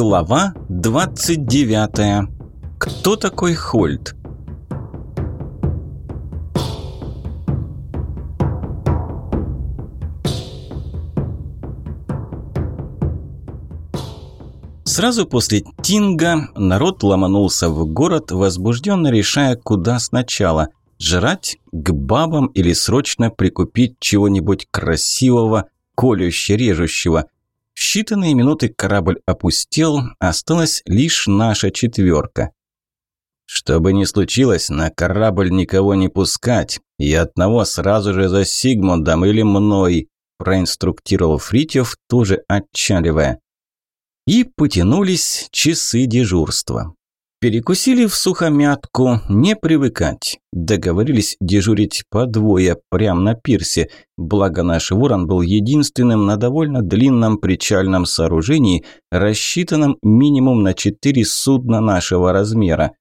Глава 29. Кто такой Хольд? Сразу после Тинга народ ломанулся в город, возбужденно решая, куда сначала – жрать, к бабам или срочно прикупить чего-нибудь красивого, колюще-режущего – в считанные минуты корабль опустел, осталась лишь наша четверка. Что бы ни случилось, на корабль никого не пускать, и одного сразу же за Сигмундом или мной, проинструктировал Фритьев, тоже отчаливая. И потянулись часы дежурства. Перекусили в сухомятку, не привыкать. Договорились дежурить по двое прямо на пирсе. Благо наш ворон был единственным на довольно длинном причальном сооружении, рассчитанном минимум на четыре судна нашего размера.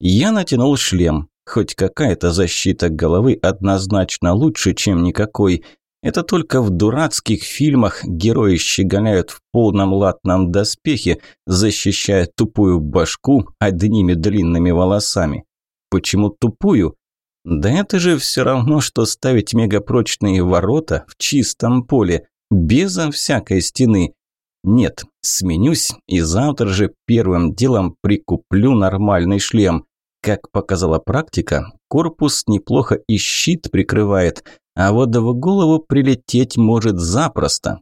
Я натянул шлем. Хоть какая-то защита головы однозначно лучше, чем никакой – это только в дурацких фильмах герои щеголяют в полном латном доспехе, защищая тупую башку одними длинными волосами. Почему тупую? Да это же все равно, что ставить мегапрочные ворота в чистом поле, безо всякой стены. Нет, сменюсь и завтра же первым делом прикуплю нормальный шлем. Как показала практика, корпус неплохо и щит прикрывает, а вот в голову прилететь может запросто.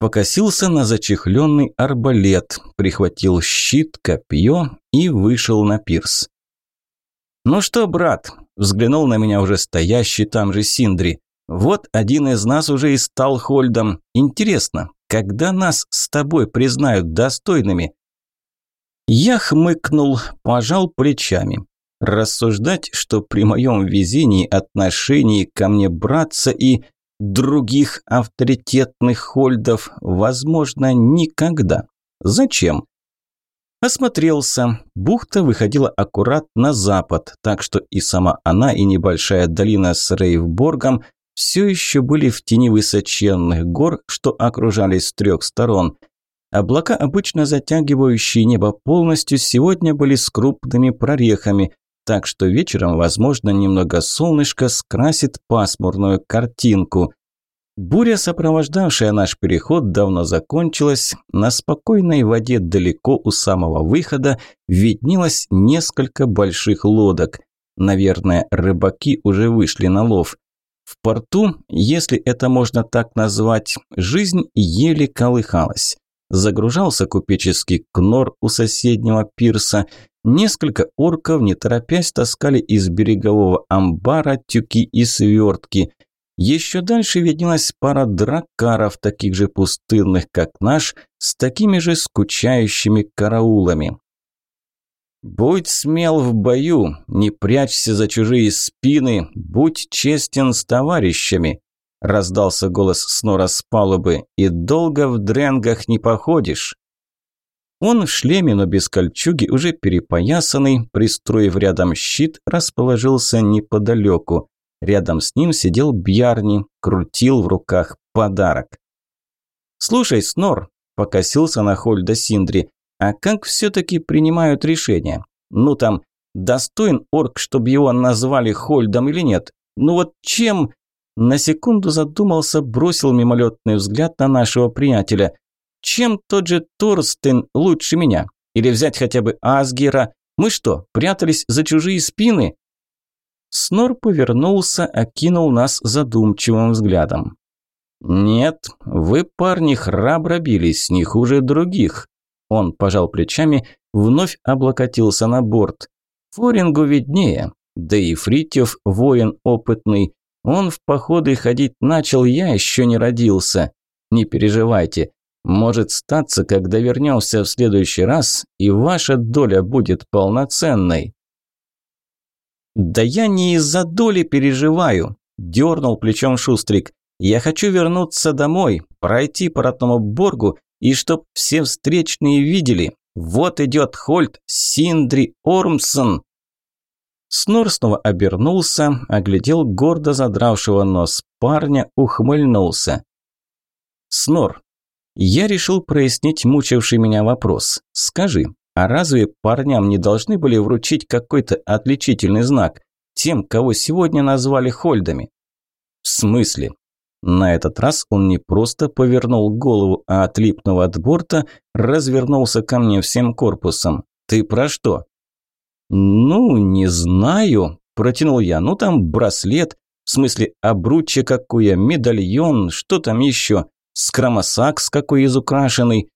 Покосился на зачехленный арбалет, прихватил щит, копье и вышел на пирс. «Ну что, брат?» – взглянул на меня уже стоящий там же Синдри. «Вот один из нас уже и стал Хольдом. Интересно, когда нас с тобой признают достойными?» Я хмыкнул, пожал плечами. Рассуждать, что при моем везении, отношении ко мне братца и других авторитетных хольдов, возможно, никогда. Зачем? Осмотрелся. Бухта выходила аккурат на запад, так что и сама она, и небольшая долина с Рейвборгом все еще были в тени высоченных гор, что окружали с трех сторон. Облака, обычно затягивающие небо полностью, сегодня были с крупными прорехами, так что вечером, возможно, немного солнышко скрасит пасмурную картинку. Буря, сопровождавшая наш переход, давно закончилась. На спокойной воде далеко у самого выхода виднелось несколько больших лодок. Наверное, рыбаки уже вышли на лов. В порту, если это можно так назвать, жизнь еле колыхалась. Загружался купеческий кнор у соседнего пирса, Несколько орков, не торопясь, таскали из берегового амбара тюки и свертки. Еще дальше виднелась пара дракаров, таких же пустынных, как наш, с такими же скучающими караулами. «Будь смел в бою, не прячься за чужие спины, будь честен с товарищами», – раздался голос Снора с палубы, – «и долго в дренгах не походишь». Он в шлеме, но без кольчуги, уже перепоясанный, пристроив рядом щит, расположился неподалеку. Рядом с ним сидел Бьярни, крутил в руках подарок. «Слушай, Снор», – покосился на Хольда Синдри, – «а как все-таки принимают решения? Ну там, достоин орк, чтобы его назвали Хольдом или нет? Ну вот чем...» На секунду задумался, бросил мимолетный взгляд на нашего приятеля – чем тот же Торстен лучше меня? Или взять хотя бы Асгера? Мы что, прятались за чужие спины?» Снор повернулся, окинул нас задумчивым взглядом. «Нет, вы, парни, храбро бились, не хуже других». Он пожал плечами, вновь облокотился на борт. «Форингу виднее, да и Фритьев воин опытный. Он в походы ходить начал, я еще не родился. Не переживайте, может статься, когда вернемся в следующий раз, и ваша доля будет полноценной. Да я не из-за доли переживаю, дернул плечом Шустрик. Я хочу вернуться домой, пройти по родному Боргу, и чтоб все встречные видели. Вот идет Хольт Синдри Ормсон. Снор снова обернулся, оглядел гордо задравшего нос парня, ухмыльнулся. «Снор, Я решил прояснить мучивший меня вопрос. Скажи, а разве парням не должны были вручить какой-то отличительный знак? Тем, кого сегодня назвали Хольдами? В смысле? На этот раз он не просто повернул голову, а отлипнув от борта, развернулся ко мне всем корпусом. «Ты про что?» «Ну, не знаю», – протянул я. «Ну, там браслет, в смысле обручье какое, медальон, что там еще, скромосакс какой изукрашенный».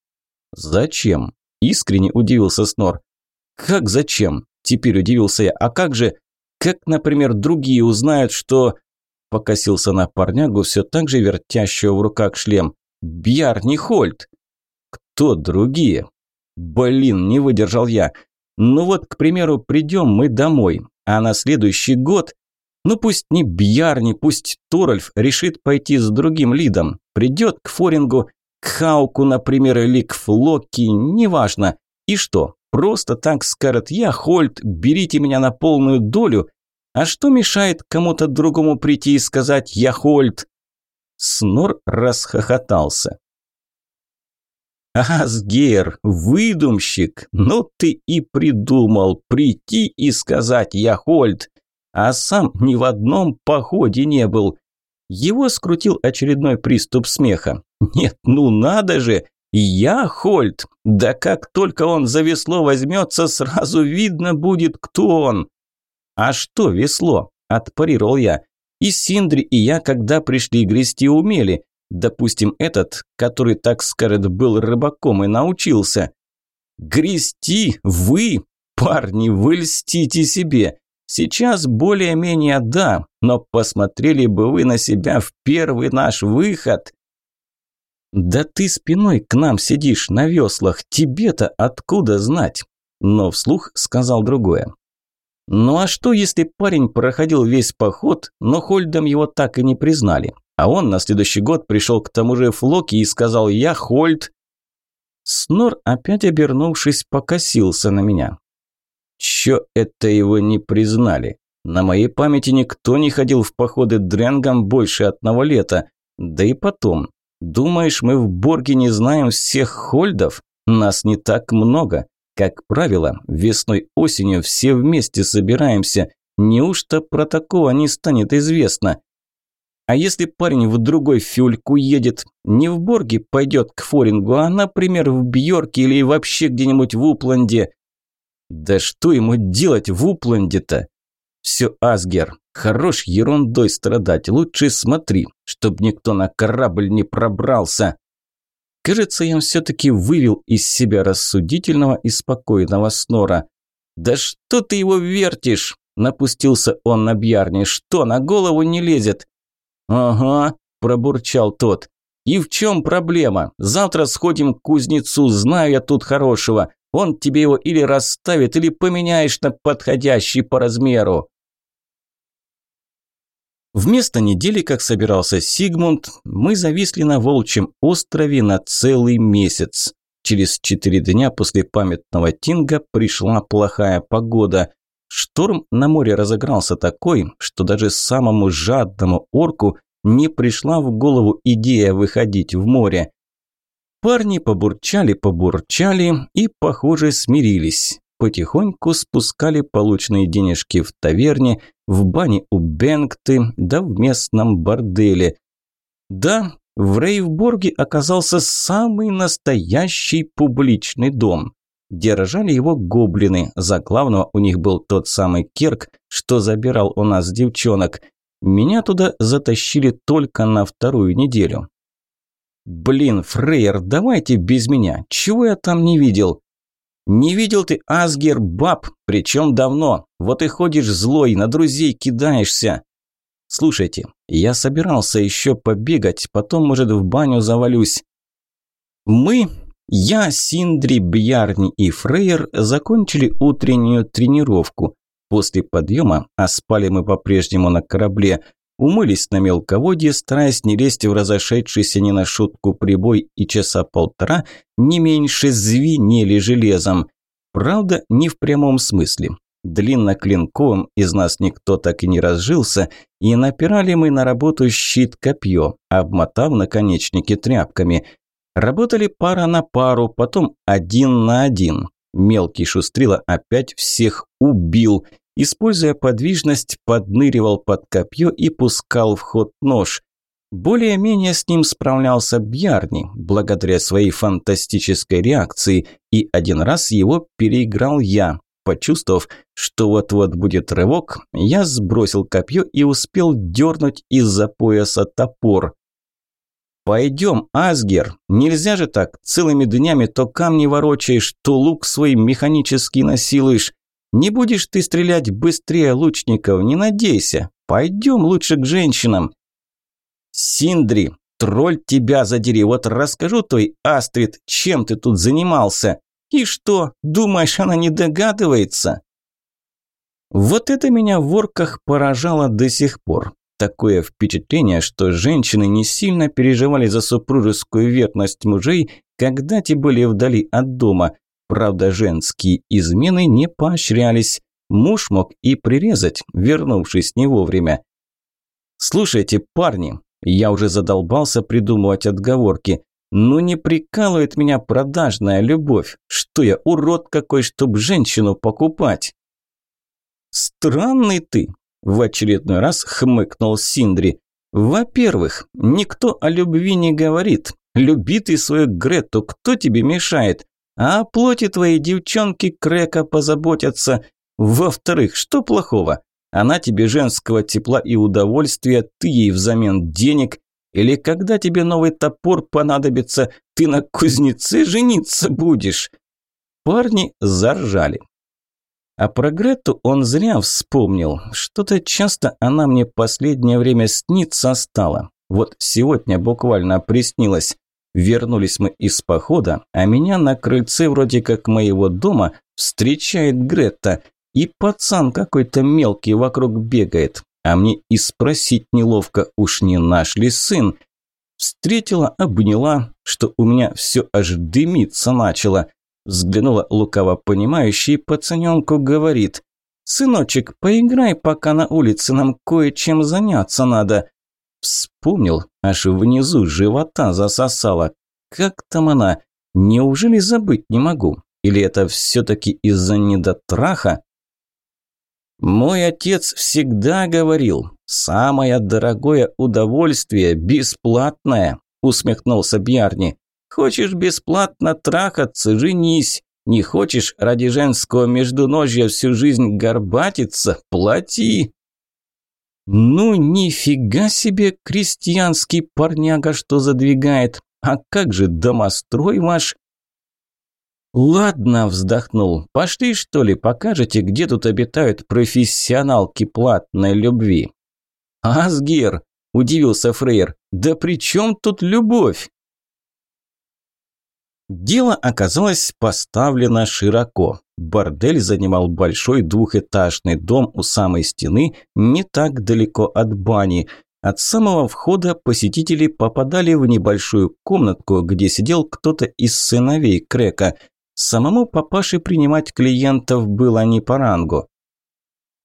«Зачем?» – искренне удивился Снор. «Как зачем?» – теперь удивился я. «А как же, как, например, другие узнают, что...» Покосился на парнягу, все так же вертящего в руках шлем. «Бьярни Хольт!» «Кто другие?» «Блин, не выдержал я. Ну вот, к примеру, придем мы домой, а на следующий год, ну пусть не Бьярни, пусть Торальф решит пойти с другим лидом, придет к Форингу, к Хауку, например, или к Флоки, неважно. И что, просто так скажет «Я, Хольт, берите меня на полную долю», а что мешает кому-то другому прийти и сказать «Я Хольт»? Снор расхохотался. «Асгер, выдумщик, ну ты и придумал прийти и сказать «я Хольд», а сам ни в одном походе не был». Его скрутил очередной приступ смеха. «Нет, ну надо же! Я Хольд! Да как только он за весло возьмется, сразу видно будет, кто он!» «А что весло?» – отпарировал я. «И Синдри, и я, когда пришли грести, умели. Допустим, этот, который, так скажет, был рыбаком и научился. Грести вы, парни, вы льстите себе. Сейчас более-менее да, но посмотрели бы вы на себя в первый наш выход. Да ты спиной к нам сидишь на веслах, тебе-то откуда знать? Но вслух сказал другое. Ну а что, если парень проходил весь поход, но Хольдом его так и не признали? А он на следующий год пришел к тому же Флоке и сказал «Я Хольд». Снор, опять обернувшись, покосился на меня. Чё это его не признали? На моей памяти никто не ходил в походы дренгом больше одного лета. Да и потом, думаешь, мы в Борге не знаем всех хольдов? Нас не так много. Как правило, весной-осенью все вместе собираемся. Неужто про такого не станет известно? А если парень в другой фюльку едет, не в Борге пойдет к Форингу, а, например, в Бьорке или вообще где-нибудь в Упланде? Да что ему делать в Упланде-то? Все, Асгер, хорош ерундой страдать, лучше смотри, чтоб никто на корабль не пробрался. Кажется, я все-таки вывел из себя рассудительного и спокойного снора. «Да что ты его вертишь?» – напустился он на Бьярни. «Что, на голову не лезет? «Ага», – пробурчал тот. «И в чем проблема? Завтра сходим к кузнецу, знаю я тут хорошего. Он тебе его или расставит, или поменяешь на подходящий по размеру». Вместо недели, как собирался Сигмунд, мы зависли на Волчьем острове на целый месяц. Через четыре дня после памятного Тинга пришла плохая погода. Шторм на море разыгрался такой, что даже самому жадному орку не пришла в голову идея выходить в море. Парни побурчали-побурчали и, похоже, смирились. Потихоньку спускали полученные денежки в таверне, в бане у Бенгты, да в местном борделе. Да, в Рейвборге оказался самый настоящий публичный дом. Держали его гоблины. За главного у них был тот самый Кирк, что забирал у нас девчонок. Меня туда затащили только на вторую неделю. Блин, Фрейер, давайте без меня. Чего я там не видел? Не видел ты Асгер баб, причем давно. Вот и ходишь злой, на друзей кидаешься. Слушайте, я собирался еще побегать, потом, может, в баню завалюсь. Мы я, Синдри, Бьярни и Фрейер закончили утреннюю тренировку. После подъема, а спали мы по-прежнему на корабле, умылись на мелководье, стараясь не лезть в разошедшийся не на шутку прибой и часа полтора не меньше звенели железом. Правда, не в прямом смысле. Длинноклинковым из нас никто так и не разжился, и напирали мы на работу щит-копье, обмотав наконечники тряпками – Работали пара на пару, потом один на один. Мелкий шустрила опять всех убил. Используя подвижность, подныривал под копье и пускал в ход нож. Более-менее с ним справлялся Бьярни, благодаря своей фантастической реакции, и один раз его переиграл я. Почувствовав, что вот-вот будет рывок, я сбросил копье и успел дернуть из-за пояса топор. «Пойдем, Асгер, нельзя же так, целыми днями то камни ворочаешь, то лук свой механически насилуешь. Не будешь ты стрелять быстрее лучников, не надейся. Пойдем лучше к женщинам». «Синдри, тролль тебя задери, вот расскажу той Астрид, чем ты тут занимался. И что, думаешь, она не догадывается?» Вот это меня в ворках поражало до сих пор. Такое впечатление, что женщины не сильно переживали за супружескую верность мужей, когда те были вдали от дома. Правда, женские измены не поощрялись. Муж мог и прирезать, вернувшись не вовремя. «Слушайте, парни, я уже задолбался придумывать отговорки. Ну не прикалывает меня продажная любовь. Что я, урод какой, чтоб женщину покупать? Странный ты, в очередной раз хмыкнул Синдри. Во-первых, никто о любви не говорит. Люби ты свою Грету, кто тебе мешает? А о плоти твоей девчонки Крека позаботятся. Во-вторых, что плохого? Она тебе женского тепла и удовольствия, ты ей взамен денег. Или когда тебе новый топор понадобится, ты на кузнеце жениться будешь?» Парни заржали. А про Грету он зря вспомнил. Что-то часто она мне последнее время снится стала. Вот сегодня буквально приснилось. Вернулись мы из похода, а меня на крыльце вроде как моего дома встречает Грета. И пацан какой-то мелкий вокруг бегает, а мне и спросить неловко, уж не наш ли сын. Встретила, обняла, что у меня все аж дымиться начало. Взглянула лукаво понимающий, пацаненку говорит. «Сыночек, поиграй, пока на улице нам кое-чем заняться надо». Вспомнил, аж внизу живота засосала. Как там она? Неужели забыть не могу? Или это все-таки из-за недотраха? Мой отец всегда говорил, самое дорогое удовольствие бесплатное, усмехнулся Бьярни. Хочешь бесплатно трахаться, женись. Не хочешь ради женского междуножья всю жизнь горбатиться, плати. Ну, нифига себе крестьянский парняга, что задвигает. А как же домострой ваш? «Ладно», – вздохнул. «Пошли, что ли, покажете, где тут обитают профессионалки платной любви?» «Асгир», – удивился Фрейер, – «да при чем тут любовь?» Дело оказалось поставлено широко. Бордель занимал большой двухэтажный дом у самой стены, не так далеко от бани. От самого входа посетители попадали в небольшую комнатку, где сидел кто-то из сыновей Крека – Самому папаше принимать клиентов было не по рангу.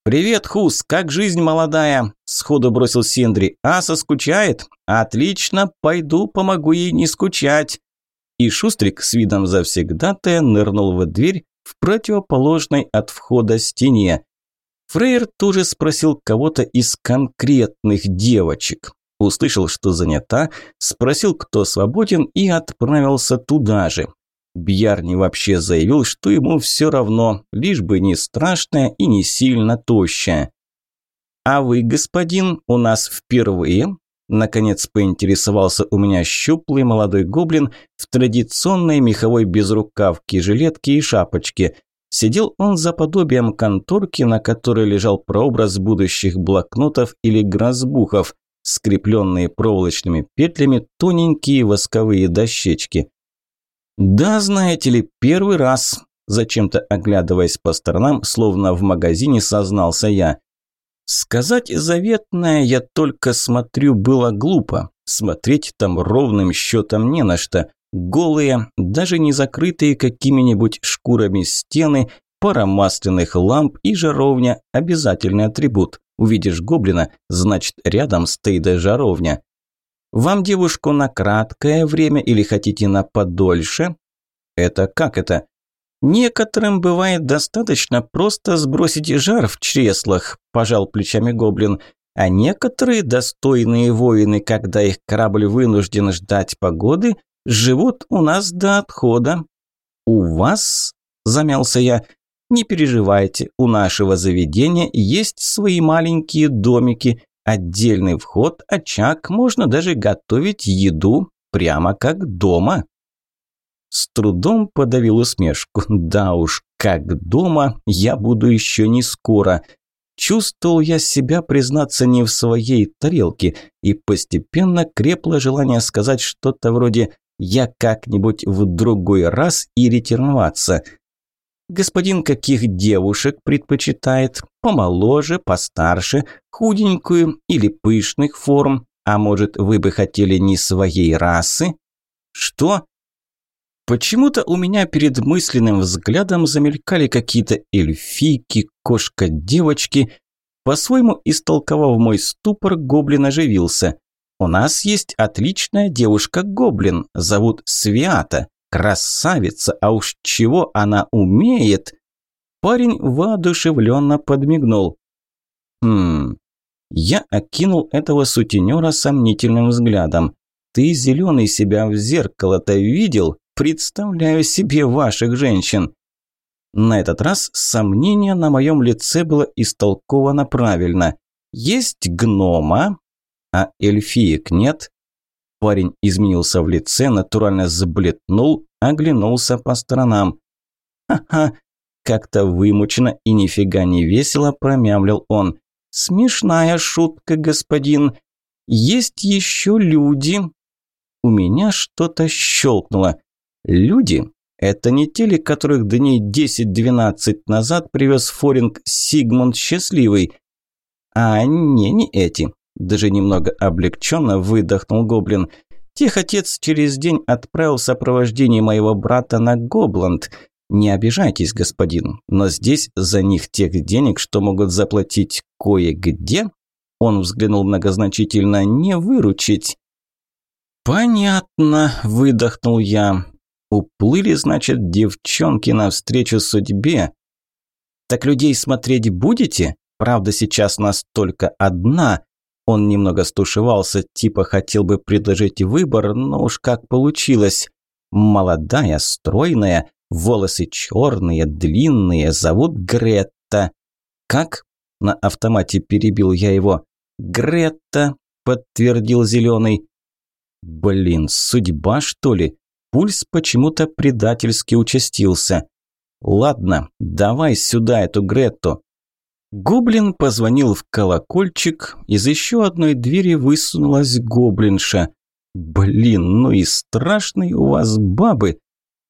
«Привет, Хус, как жизнь молодая?» – сходу бросил Синдри. «Аса скучает? Отлично, пойду помогу ей не скучать». И Шустрик с видом завсегдатая нырнул в дверь в противоположной от входа стене. Фрейер тоже спросил кого-то из конкретных девочек. Услышал, что занята, спросил, кто свободен и отправился туда же. Бьярни вообще заявил, что ему все равно, лишь бы не страшная и не сильно тощая. «А вы, господин, у нас впервые?» Наконец поинтересовался у меня щуплый молодой гоблин в традиционной меховой безрукавке, жилетке и шапочке. Сидел он за подобием конторки, на которой лежал прообраз будущих блокнотов или грозбухов, скрепленные проволочными петлями тоненькие восковые дощечки. «Да, знаете ли, первый раз», – зачем-то оглядываясь по сторонам, словно в магазине сознался я. Сказать заветное я только смотрю было глупо. Смотреть там ровным счетом не на что. Голые, даже не закрытые какими-нибудь шкурами стены, пара масляных ламп и жаровня – обязательный атрибут. Увидишь гоблина, значит рядом стоит жаровня. Вам девушку на краткое время или хотите на подольше? Это как это? Некоторым бывает достаточно просто сбросить жар в чреслах, пожал плечами гоблин. А некоторые достойные воины, когда их корабль вынужден ждать погоды, живут у нас до отхода. У вас, замялся я, не переживайте, у нашего заведения есть свои маленькие домики, отдельный вход, очаг, можно даже готовить еду прямо как дома. С трудом подавил усмешку. Да уж, как дома я буду еще не скоро. Чувствовал я себя, признаться, не в своей тарелке, и постепенно крепло желание сказать что-то вроде «я как-нибудь в другой раз и ретироваться». Господин каких девушек предпочитает? Помоложе, постарше, худенькую или пышных форм? А может, вы бы хотели не своей расы? Что? Почему-то у меня перед мысленным взглядом замелькали какие-то эльфийки, кошка-девочки. По-своему, истолковав мой ступор, гоблин оживился. «У нас есть отличная девушка-гоблин, зовут Свята. Красавица, а уж чего она умеет!» Парень воодушевленно подмигнул. «Хм...» Я окинул этого сутенера сомнительным взглядом. «Ты зеленый себя в зеркало-то видел? Представляю себе ваших женщин. На этот раз сомнение на моем лице было истолковано правильно. Есть гнома, а эльфиек нет. Парень изменился в лице, натурально заблетнул, оглянулся по сторонам. «Ха-ха!» – как-то вымученно и нифига не весело промямлил он. «Смешная шутка, господин. Есть еще люди». У меня что-то щелкнуло. Люди – это не те ли, которых дней 10-12 назад привез Форинг Сигмунд Счастливый? А не, не эти. Даже немного облегченно выдохнул Гоблин. Тех отец через день отправил в моего брата на Гобланд. Не обижайтесь, господин, но здесь за них тех денег, что могут заплатить кое-где, он взглянул многозначительно, не выручить. «Понятно», – выдохнул я. Уплыли, значит, девчонки навстречу судьбе. Так людей смотреть будете? Правда, сейчас нас только одна. Он немного стушевался, типа хотел бы предложить выбор, но уж как получилось. Молодая, стройная, волосы черные, длинные, зовут Гретта. Как? На автомате перебил я его. Гретта, подтвердил зеленый. Блин, судьба что ли? Пульс почему-то предательски участился. «Ладно, давай сюда эту Гретту». Гоблин позвонил в колокольчик, из еще одной двери высунулась гоблинша. «Блин, ну и страшные у вас бабы!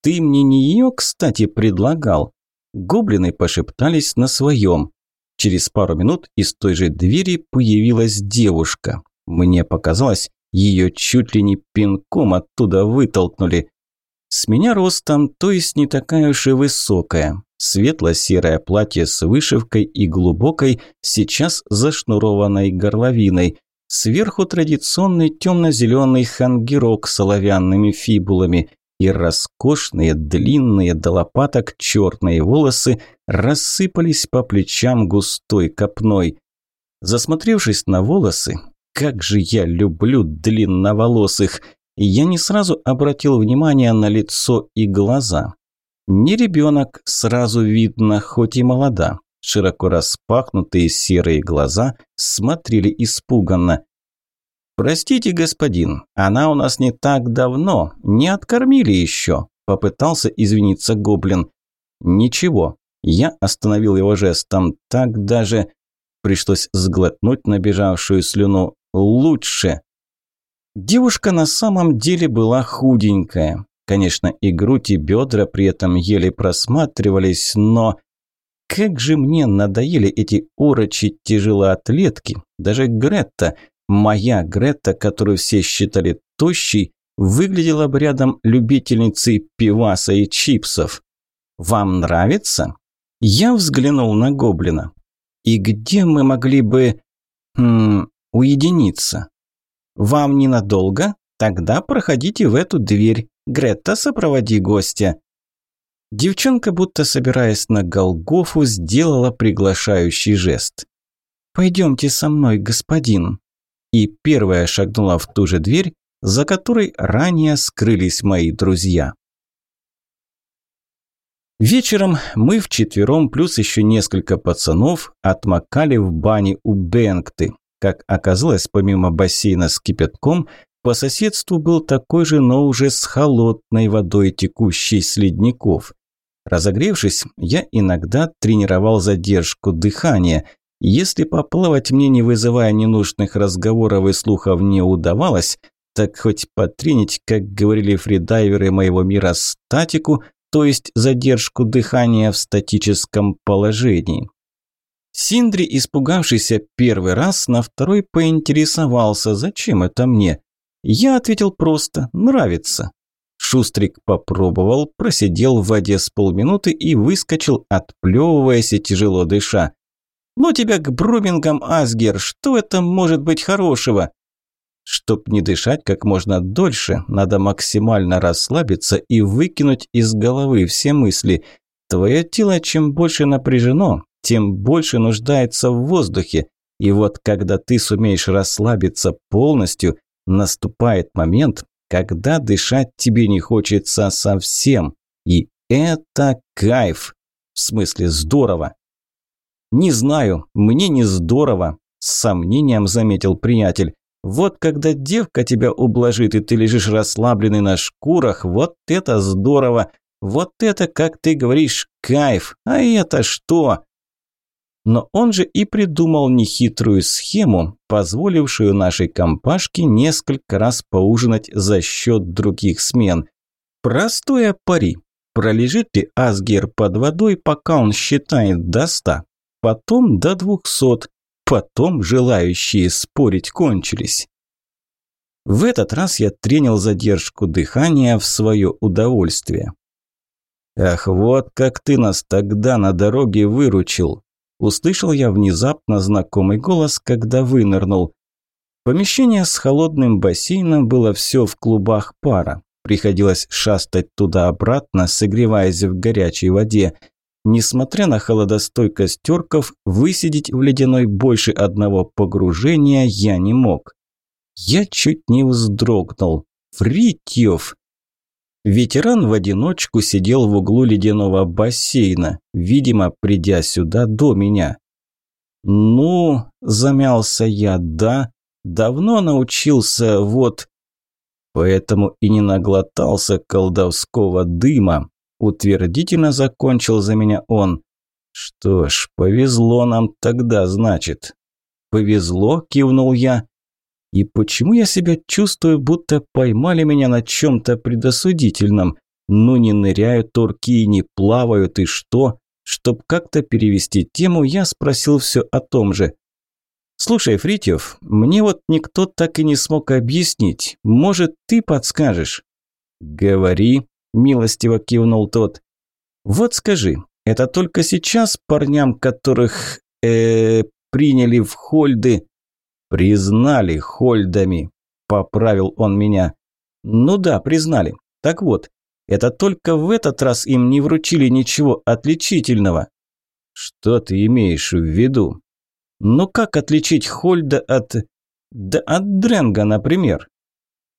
Ты мне не ее, кстати, предлагал?» Гоблины пошептались на своем. Через пару минут из той же двери появилась девушка. Мне показалось, ее чуть ли не пинком оттуда вытолкнули. С меня ростом, то есть не такая уж и высокая. Светло-серое платье с вышивкой и глубокой, сейчас зашнурованной горловиной. Сверху традиционный темно-зеленый хангирок с оловянными фибулами и роскошные длинные до лопаток черные волосы рассыпались по плечам густой копной. Засмотревшись на волосы, как же я люблю длинноволосых – я не сразу обратил внимание на лицо и глаза. Не ребенок, сразу видно, хоть и молода. Широко распахнутые серые глаза смотрели испуганно. «Простите, господин, она у нас не так давно, не откормили еще», – попытался извиниться гоблин. «Ничего», – я остановил его жестом, так даже пришлось сглотнуть набежавшую слюну. «Лучше». Девушка на самом деле была худенькая. Конечно, и грудь, и бедра при этом еле просматривались, но... Как же мне надоели эти урочи тяжелоатлетки. Даже Гретта, моя Гретта, которую все считали тощей, выглядела бы рядом любительницей пиваса и чипсов. «Вам нравится?» Я взглянул на гоблина. «И где мы могли бы... Хм, уединиться?» Вам ненадолго? Тогда проходите в эту дверь. Гретта, сопроводи гостя». Девчонка, будто собираясь на Голгофу, сделала приглашающий жест. «Пойдемте со мной, господин». И первая шагнула в ту же дверь, за которой ранее скрылись мои друзья. Вечером мы вчетвером плюс еще несколько пацанов отмокали в бане у Бенгты. Как оказалось, помимо бассейна с кипятком, по соседству был такой же, но уже с холодной водой, текущей с ледников. Разогревшись, я иногда тренировал задержку дыхания. Если поплавать мне, не вызывая ненужных разговоров и слухов, не удавалось, так хоть потренить, как говорили фридайверы моего мира, статику, то есть задержку дыхания в статическом положении. Синдри, испугавшийся первый раз, на второй поинтересовался, зачем это мне. Я ответил просто «нравится». Шустрик попробовал, просидел в воде с полминуты и выскочил, отплевываясь и тяжело дыша. «Ну тебя к Брумингам, Асгер, что это может быть хорошего?» Чтоб не дышать как можно дольше, надо максимально расслабиться и выкинуть из головы все мысли. Твое тело чем больше напряжено, тем больше нуждается в воздухе. И вот когда ты сумеешь расслабиться полностью, наступает момент, когда дышать тебе не хочется совсем. И это кайф. В смысле здорово. Не знаю, мне не здорово, с сомнением заметил приятель. Вот когда девка тебя ублажит, и ты лежишь расслабленный на шкурах, вот это здорово. Вот это, как ты говоришь, кайф. А это что? Но он же и придумал нехитрую схему, позволившую нашей компашке несколько раз поужинать за счет других смен. Простое пари. Пролежит ли Асгер под водой, пока он считает до ста, потом до двухсот, Потом желающие спорить кончились. В этот раз я тренил задержку дыхания в свое удовольствие. «Ах, вот как ты нас тогда на дороге выручил!» Услышал я внезапно знакомый голос, когда вынырнул. Помещение с холодным бассейном было все в клубах пара. Приходилось шастать туда-обратно, согреваясь в горячей воде. Несмотря на холодостойкость терков, высидеть в ледяной больше одного погружения я не мог. Я чуть не вздрогнул. Фритьев! Ветеран в одиночку сидел в углу ледяного бассейна, видимо, придя сюда до меня. «Ну, – замялся я, – да, давно научился, вот...» Поэтому и не наглотался колдовского дыма, Утвердительно закончил за меня он. Что ж, повезло нам тогда, значит. Повезло, кивнул я. И почему я себя чувствую, будто поймали меня на чем-то предосудительном? Ну не ныряют турки и не плавают, и что? Чтоб как-то перевести тему, я спросил все о том же. «Слушай, Фритьев, мне вот никто так и не смог объяснить. Может, ты подскажешь?» «Говори», милостиво кивнул тот. Вот скажи, это только сейчас парням, которых э, приняли в хольды, признали хольдами, поправил он меня. Ну да, признали. Так вот, это только в этот раз им не вручили ничего отличительного. Что ты имеешь в виду? Ну как отличить Хольда от... Да от Дренга, например?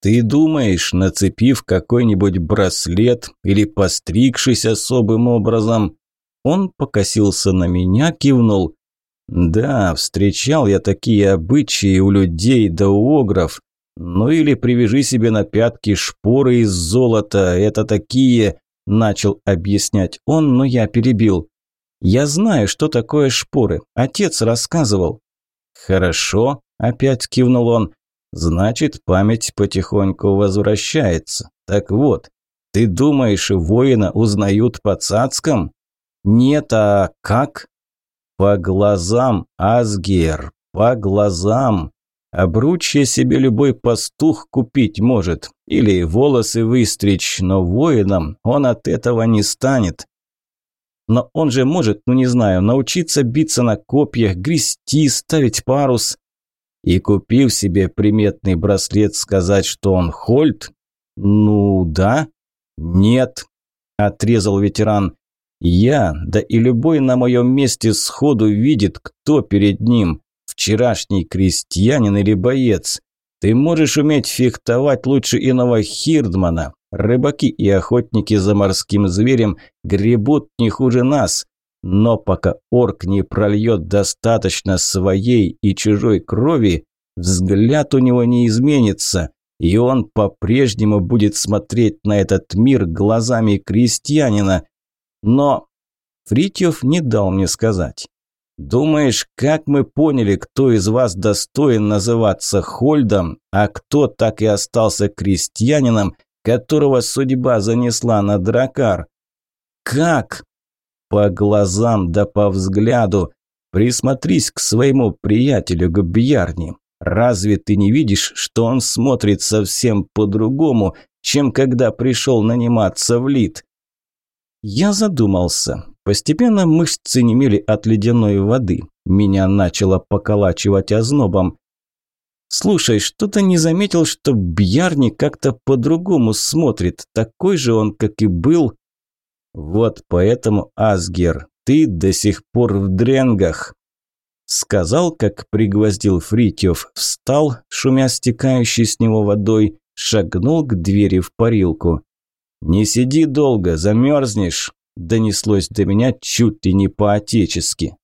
Ты думаешь, нацепив какой-нибудь браслет или постригшись особым образом? Он покосился на меня, кивнул. Да, встречал я такие обычаи у людей да у огров. Ну или привяжи себе на пятки шпоры из золота, это такие... Начал объяснять он, но я перебил. Я знаю, что такое шпоры. Отец рассказывал. Хорошо, опять кивнул он. Значит, память потихоньку возвращается. Так вот, ты думаешь, воина узнают по цацкам? Нет, а как? По глазам, Асгер, по глазам. Обручье себе любой пастух купить может, или волосы выстричь, но воином он от этого не станет. Но он же может, ну не знаю, научиться биться на копьях, грести, ставить парус. И купив себе приметный браслет, сказать, что он Хольт? Ну, да. Нет, отрезал ветеран. Я, да и любой на моем месте сходу видит, кто перед ним. Вчерашний крестьянин или боец. Ты можешь уметь фехтовать лучше иного Хирдмана. Рыбаки и охотники за морским зверем гребут не хуже нас. Но пока орк не прольет достаточно своей и чужой крови, взгляд у него не изменится, и он по-прежнему будет смотреть на этот мир глазами крестьянина. Но Фритьев не дал мне сказать. Думаешь, как мы поняли, кто из вас достоин называться Хольдом, а кто так и остался крестьянином, которого судьба занесла на дракар? Как? По глазам да по взгляду. Присмотрись к своему приятелю, к Бьярни. Разве ты не видишь, что он смотрит совсем по-другому, чем когда пришел наниматься в Лид? Я задумался. Постепенно мышцы немели от ледяной воды. Меня начало поколачивать ознобом. «Слушай, что-то не заметил, что Бьярни как-то по-другому смотрит. Такой же он, как и был». «Вот поэтому, Асгер, ты до сих пор в дренгах», Сказал, как пригвоздил Фритьев, встал, шумя стекающей с него водой, шагнул к двери в парилку. «Не сиди долго, замерзнешь», – донеслось до меня чуть ли не по-отечески.